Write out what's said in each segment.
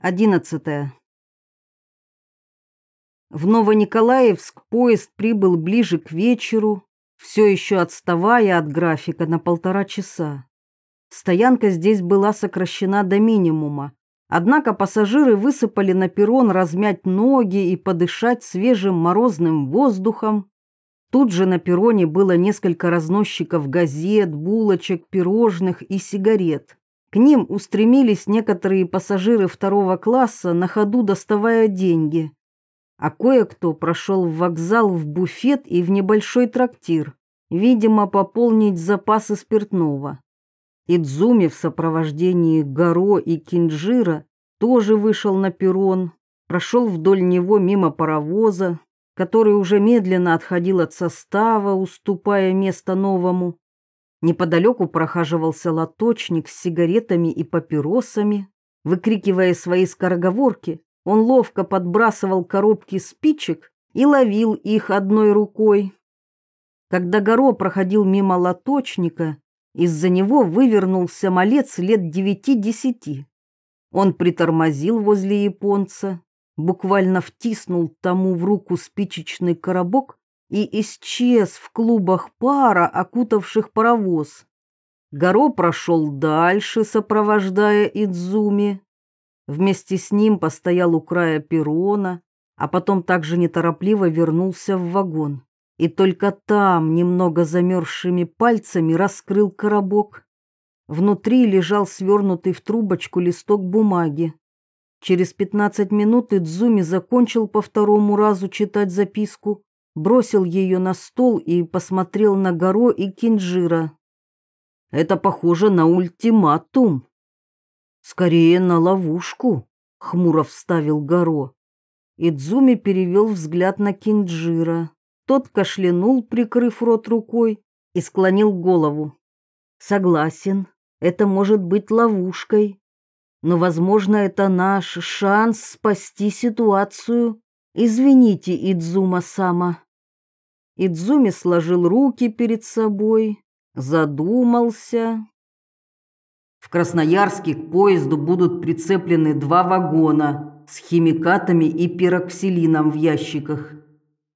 Одиннадцатое. В Новониколаевск поезд прибыл ближе к вечеру, все еще отставая от графика на полтора часа. Стоянка здесь была сокращена до минимума, однако пассажиры высыпали на перрон размять ноги и подышать свежим морозным воздухом. Тут же на перроне было несколько разносчиков газет, булочек, пирожных и сигарет. К ним устремились некоторые пассажиры второго класса, на ходу доставая деньги. А кое-кто прошел в вокзал, в буфет и в небольшой трактир, видимо, пополнить запасы спиртного. Идзуми в сопровождении Горо и Кинджира тоже вышел на перрон, прошел вдоль него мимо паровоза, который уже медленно отходил от состава, уступая место новому. Неподалеку прохаживался лоточник с сигаретами и папиросами. Выкрикивая свои скороговорки, он ловко подбрасывал коробки спичек и ловил их одной рукой. Когда Горо проходил мимо лоточника, из-за него вывернулся малец лет девяти-десяти. Он притормозил возле японца, буквально втиснул тому в руку спичечный коробок и исчез в клубах пара, окутавших паровоз. Горо прошел дальше, сопровождая Идзуми. Вместе с ним постоял у края перрона, а потом также неторопливо вернулся в вагон. И только там, немного замерзшими пальцами, раскрыл коробок. Внутри лежал свернутый в трубочку листок бумаги. Через пятнадцать минут Идзуми закончил по второму разу читать записку бросил ее на стол и посмотрел на Горо и Кинджира. «Это похоже на ультиматум». «Скорее на ловушку», — хмуро вставил Горо. Идзуми перевел взгляд на Кинджира. Тот кашлянул, прикрыв рот рукой, и склонил голову. «Согласен, это может быть ловушкой, но, возможно, это наш шанс спасти ситуацию. Извините, Идзума-сама». Идзуми сложил руки перед собой, задумался. В Красноярске к поезду будут прицеплены два вагона с химикатами и пироксилином в ящиках.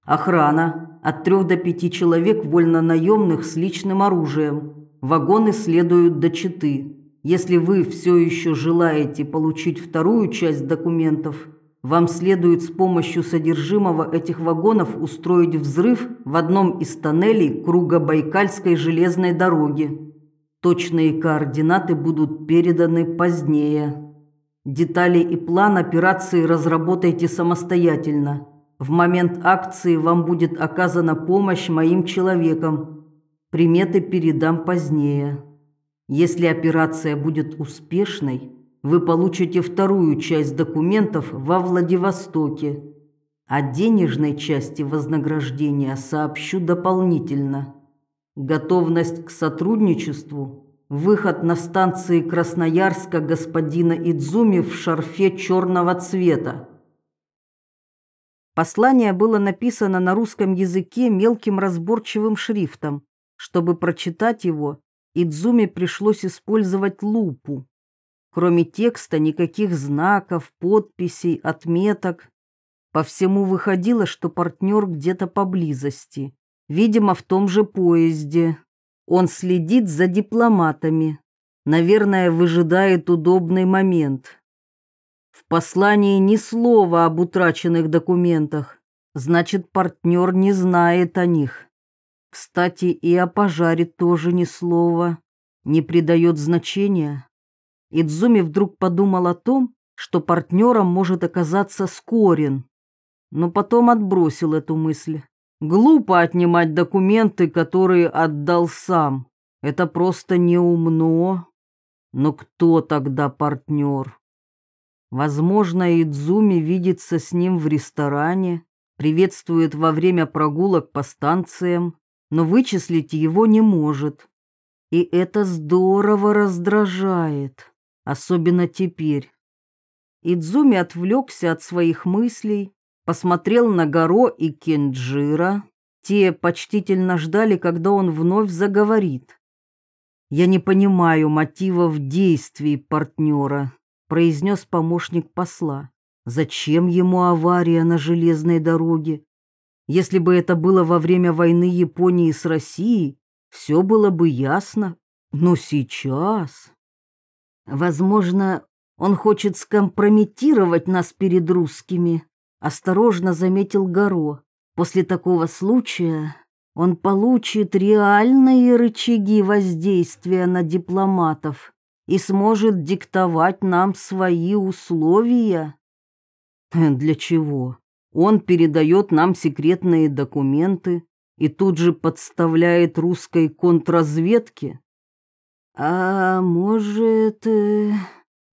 Охрана от трех до пяти человек вольнонаемных с личным оружием. Вагоны следуют до Читы. Если вы все еще желаете получить вторую часть документов – вам следует с помощью содержимого этих вагонов устроить взрыв в одном из тоннелей круга Байкальской железной дороги. Точные координаты будут переданы позднее. Детали и план операции разработайте самостоятельно. В момент акции вам будет оказана помощь моим человекам. Приметы передам позднее. Если операция будет успешной, вы получите вторую часть документов во Владивостоке. О денежной части вознаграждения сообщу дополнительно. Готовность к сотрудничеству, выход на станции Красноярска господина Идзуми в шарфе черного цвета. Послание было написано на русском языке мелким разборчивым шрифтом. Чтобы прочитать его, Идзуми пришлось использовать лупу. Кроме текста никаких знаков, подписей, отметок. По всему выходило, что партнер где-то поблизости. Видимо, в том же поезде. Он следит за дипломатами. Наверное, выжидает удобный момент. В послании ни слова об утраченных документах. Значит, партнер не знает о них. Кстати, и о пожаре тоже ни слова. Не придает значения. Идзуми вдруг подумал о том, что партнером может оказаться Скорин, но потом отбросил эту мысль. Глупо отнимать документы, которые отдал сам. Это просто неумно. Но кто тогда партнер? Возможно, Идзуми видится с ним в ресторане, приветствует во время прогулок по станциям, но вычислить его не может. И это здорово раздражает особенно теперь. Идзуми отвлекся от своих мыслей, посмотрел на Горо и Кенджира. Те почтительно ждали, когда он вновь заговорит. «Я не понимаю мотивов действий партнера», — произнес помощник посла. Зачем ему авария на железной дороге? Если бы это было во время войны Японии с Россией, все было бы ясно. Но сейчас... Возможно, он хочет скомпрометировать нас перед русскими, осторожно заметил Горо. После такого случая он получит реальные рычаги воздействия на дипломатов и сможет диктовать нам свои условия. Для чего? Он передает нам секретные документы и тут же подставляет русской контрразведке. А может, э,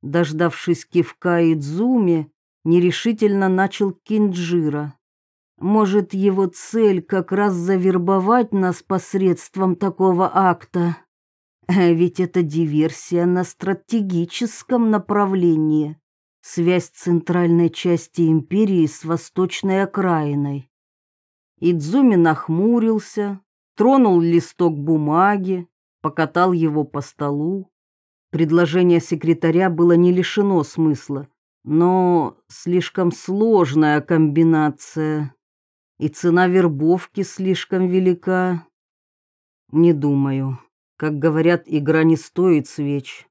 дождавшись кивка Идзуми, нерешительно начал Кинджира. Может, его цель как раз завербовать нас посредством такого акта? Ведь это диверсия на стратегическом направлении. Связь центральной части империи с восточной окраиной. Идзуми нахмурился, тронул листок бумаги, покатал его по столу. Предложение секретаря было не лишено смысла, но слишком сложная комбинация, и цена вербовки слишком велика. Не думаю. Как говорят, игра не стоит свеч.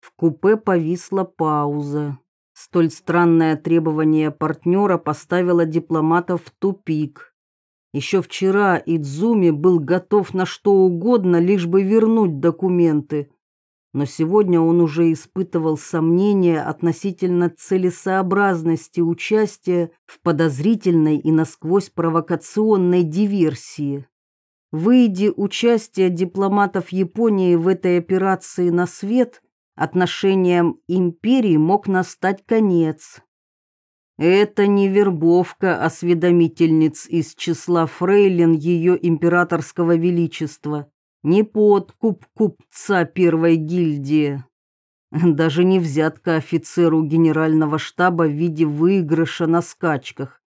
В купе повисла пауза. Столь странное требование партнера поставило дипломата в тупик. Еще вчера Идзуми был готов на что угодно, лишь бы вернуть документы. Но сегодня он уже испытывал сомнения относительно целесообразности участия в подозрительной и насквозь провокационной диверсии. Выйди участие дипломатов Японии в этой операции на свет – отношениям империи мог настать конец. Это не вербовка осведомительниц из числа фрейлин ее императорского величества, не подкуп купца первой гильдии, даже не взятка офицеру генерального штаба в виде выигрыша на скачках.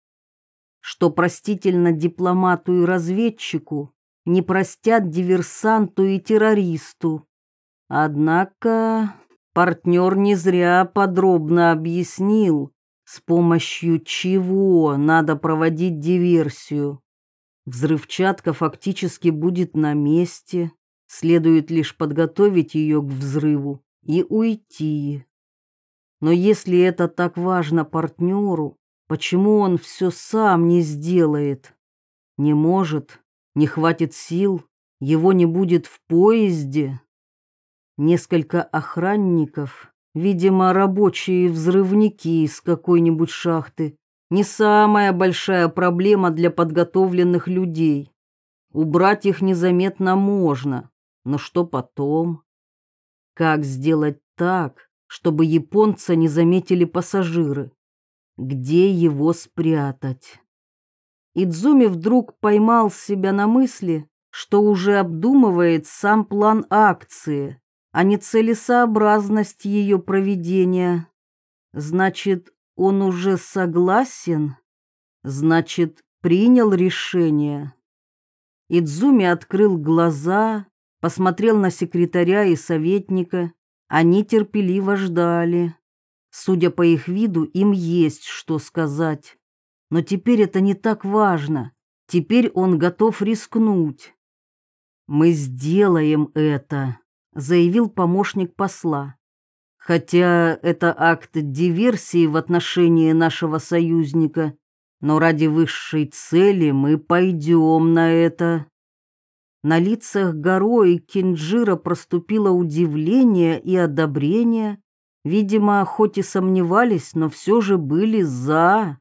Что простительно дипломату и разведчику, не простят диверсанту и террористу. Однако партнер не зря подробно объяснил, с помощью чего надо проводить диверсию. Взрывчатка фактически будет на месте, следует лишь подготовить ее к взрыву и уйти. Но если это так важно партнеру, почему он все сам не сделает? Не может, не хватит сил, его не будет в поезде. Несколько охранников, видимо, рабочие взрывники из какой-нибудь шахты. Не самая большая проблема для подготовленных людей. Убрать их незаметно можно, но что потом? Как сделать так, чтобы японца не заметили пассажиры? Где его спрятать? Идзуми вдруг поймал себя на мысли, что уже обдумывает сам план акции а не целесообразность ее проведения. Значит, он уже согласен? Значит, принял решение. Идзуми открыл глаза, посмотрел на секретаря и советника. Они терпеливо ждали. Судя по их виду, им есть что сказать. Но теперь это не так важно. Теперь он готов рискнуть. Мы сделаем это заявил помощник посла. Хотя это акт диверсии в отношении нашего союзника, но ради высшей цели мы пойдем на это. На лицах Горо и Кинджира проступило удивление и одобрение. Видимо, хоть и сомневались, но все же были за.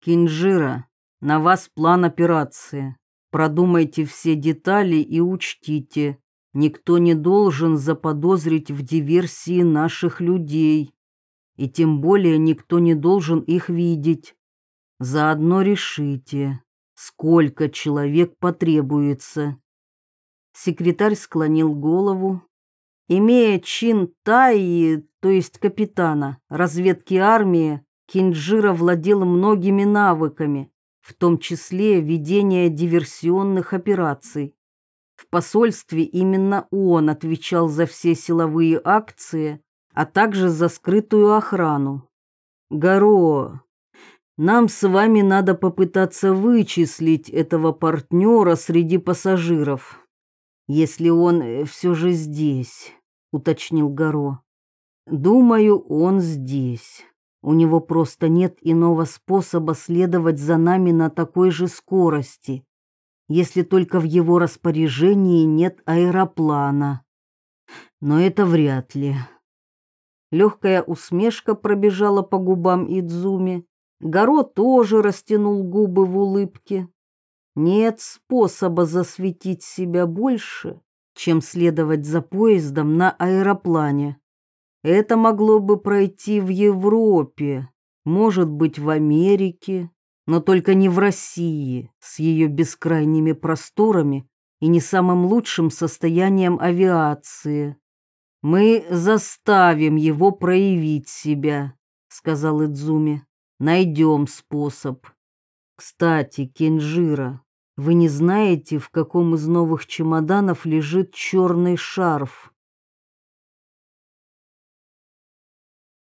Кинджира, на вас план операции. Продумайте все детали и учтите, Никто не должен заподозрить в диверсии наших людей, и тем более никто не должен их видеть. Заодно решите, сколько человек потребуется. Секретарь склонил голову. Имея чин Таи, то есть капитана, разведки армии, Кинджира владел многими навыками, в том числе ведение диверсионных операций. В посольстве именно он отвечал за все силовые акции, а также за скрытую охрану. Горо, нам с вами надо попытаться вычислить этого партнера среди пассажиров. Если он э, все же здесь, уточнил Горо. Думаю, он здесь. У него просто нет иного способа следовать за нами на такой же скорости, если только в его распоряжении нет аэроплана. Но это вряд ли. Легкая усмешка пробежала по губам Идзуми. Горо тоже растянул губы в улыбке. Нет способа засветить себя больше, чем следовать за поездом на аэроплане. Это могло бы пройти в Европе, может быть, в Америке, но только не в России с ее бескрайними просторами и не самым лучшим состоянием авиации. Мы заставим его проявить себя, сказал Идзуми. Найдем способ. Кстати, Кенжира, вы не знаете, в каком из новых чемоданов лежит черный шарф?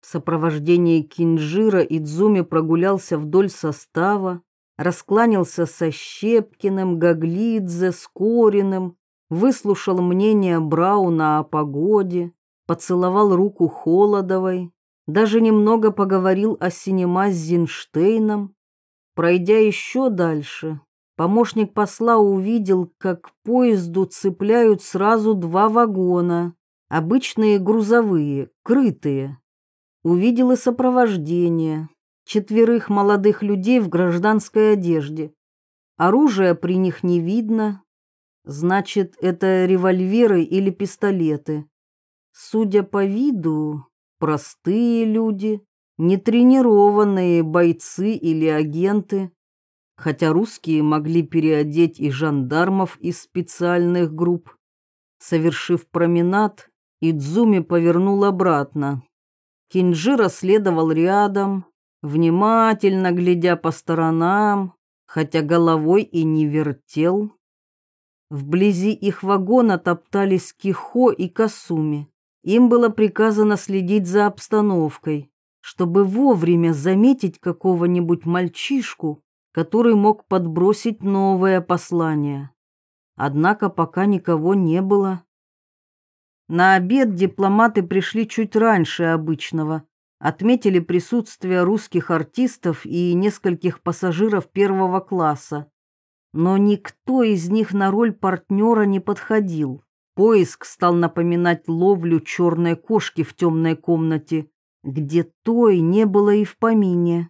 В сопровождении Кинжира Идзуми прогулялся вдоль состава, раскланялся со Щепкиным, Гаглидзе, Скориным, выслушал мнение Брауна о погоде, поцеловал руку Холодовой, даже немного поговорил о синема с Зинштейном. Пройдя еще дальше, помощник посла увидел, как к поезду цепляют сразу два вагона, обычные грузовые, крытые. Увидел и сопровождение, четверых молодых людей в гражданской одежде. Оружия при них не видно, Значит, это револьверы или пистолеты. Судя по виду, простые люди, нетренированные бойцы или агенты, хотя русские могли переодеть и жандармов из специальных групп. Совершив променад, Идзуми повернул обратно. Кинджира следовал рядом, внимательно глядя по сторонам, хотя головой и не вертел. Вблизи их вагона топтались Кихо и Касуми. Им было приказано следить за обстановкой, чтобы вовремя заметить какого-нибудь мальчишку, который мог подбросить новое послание. Однако пока никого не было. На обед дипломаты пришли чуть раньше обычного, отметили присутствие русских артистов и нескольких пассажиров первого класса но никто из них на роль партнера не подходил. Поиск стал напоминать ловлю черной кошки в темной комнате, где той не было и в помине.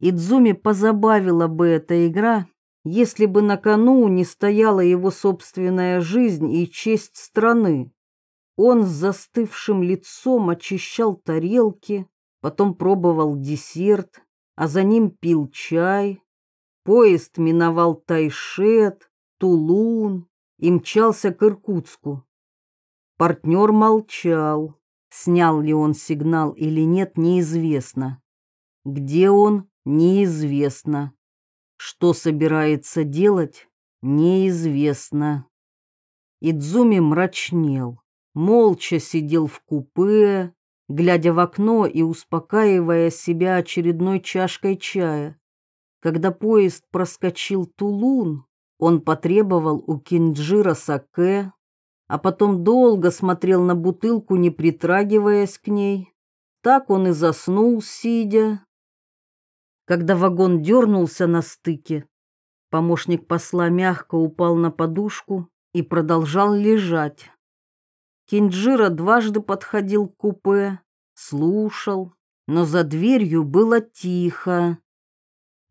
Идзуми позабавила бы эта игра, если бы на кону не стояла его собственная жизнь и честь страны. Он с застывшим лицом очищал тарелки, потом пробовал десерт, а за ним пил чай, Поезд миновал Тайшет, Тулун и мчался к Иркутску. Партнер молчал. Снял ли он сигнал или нет, неизвестно. Где он, неизвестно. Что собирается делать, неизвестно. Идзуми мрачнел, молча сидел в купе, глядя в окно и успокаивая себя очередной чашкой чая. Когда поезд проскочил Тулун, он потребовал у Кинджира саке, а потом долго смотрел на бутылку, не притрагиваясь к ней. Так он и заснул, сидя. Когда вагон дернулся на стыке, помощник посла мягко упал на подушку и продолжал лежать. Кинджира дважды подходил к купе, слушал, но за дверью было тихо.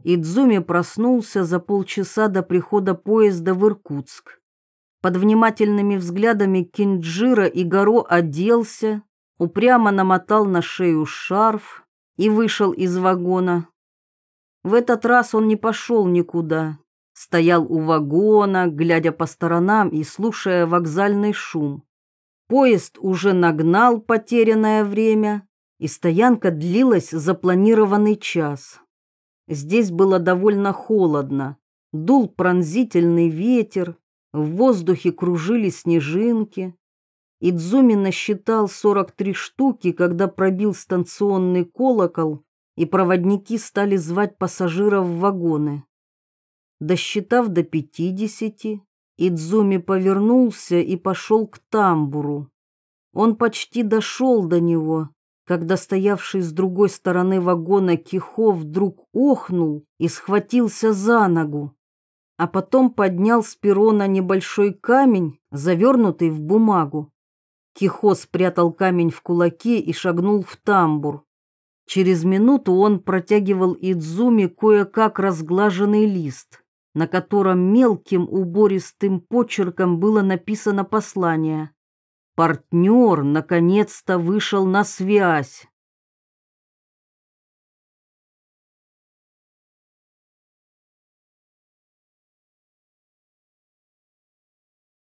Идзуми проснулся за полчаса до прихода поезда в Иркутск. Под внимательными взглядами Кинджира и Горо оделся, упрямо намотал на шею шарф и вышел из вагона. В этот раз он не пошел никуда. Стоял у вагона, глядя по сторонам и слушая вокзальный шум. Поезд уже нагнал потерянное время, и стоянка длилась запланированный час. Здесь было довольно холодно. Дул пронзительный ветер, в воздухе кружили снежинки. Идзуми насчитал 43 штуки, когда пробил станционный колокол, и проводники стали звать пассажиров в вагоны. Досчитав до 50, Идзуми повернулся и пошел к тамбуру. Он почти дошел до него, когда стоявший с другой стороны вагона Кихо вдруг охнул и схватился за ногу, а потом поднял с перрона небольшой камень, завернутый в бумагу. Кихо спрятал камень в кулаке и шагнул в тамбур. Через минуту он протягивал Идзуми кое-как разглаженный лист, на котором мелким убористым почерком было написано послание. Партнер наконец-то вышел на связь.